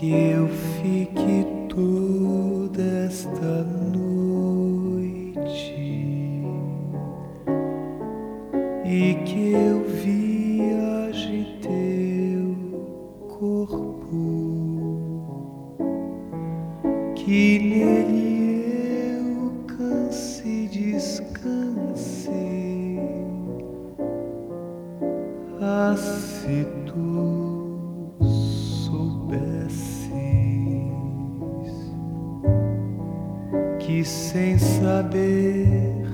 que eu fique toda esta noite e que eu viaje teu corpo, que nele eu canse e descanse. Se tu que sem saber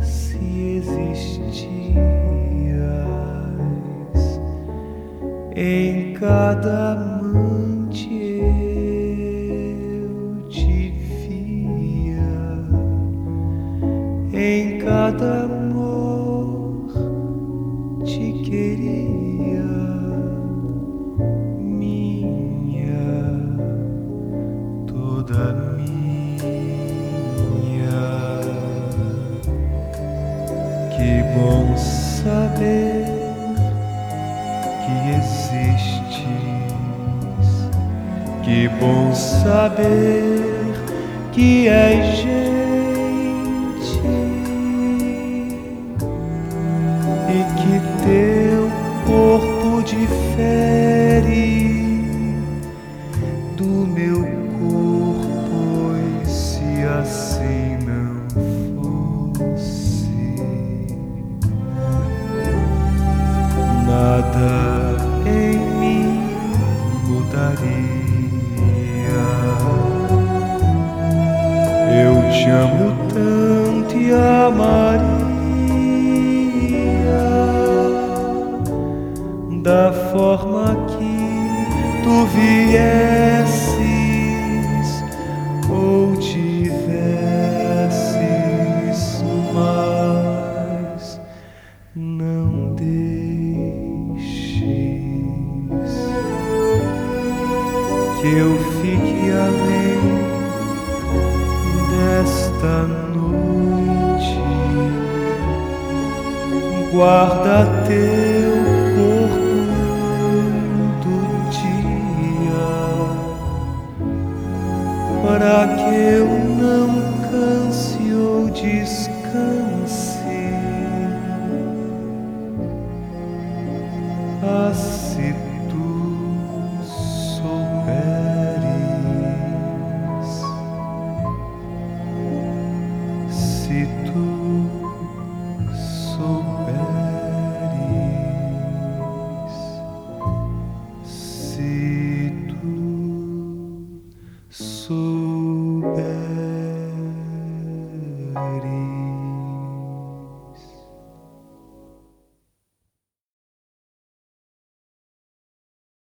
se existias em cada amante eu te via. Em cada amor te queria saber que existes. Que bom saber que és gente e que teu corpo difere do meu corpo, pois se assim te amo. Tanto e amaria da forma que tu viesses ou tivesses, mas não deixes que eu fique além Guarda teu corpo do dia, para que eu não canse ou descanse. Se sou.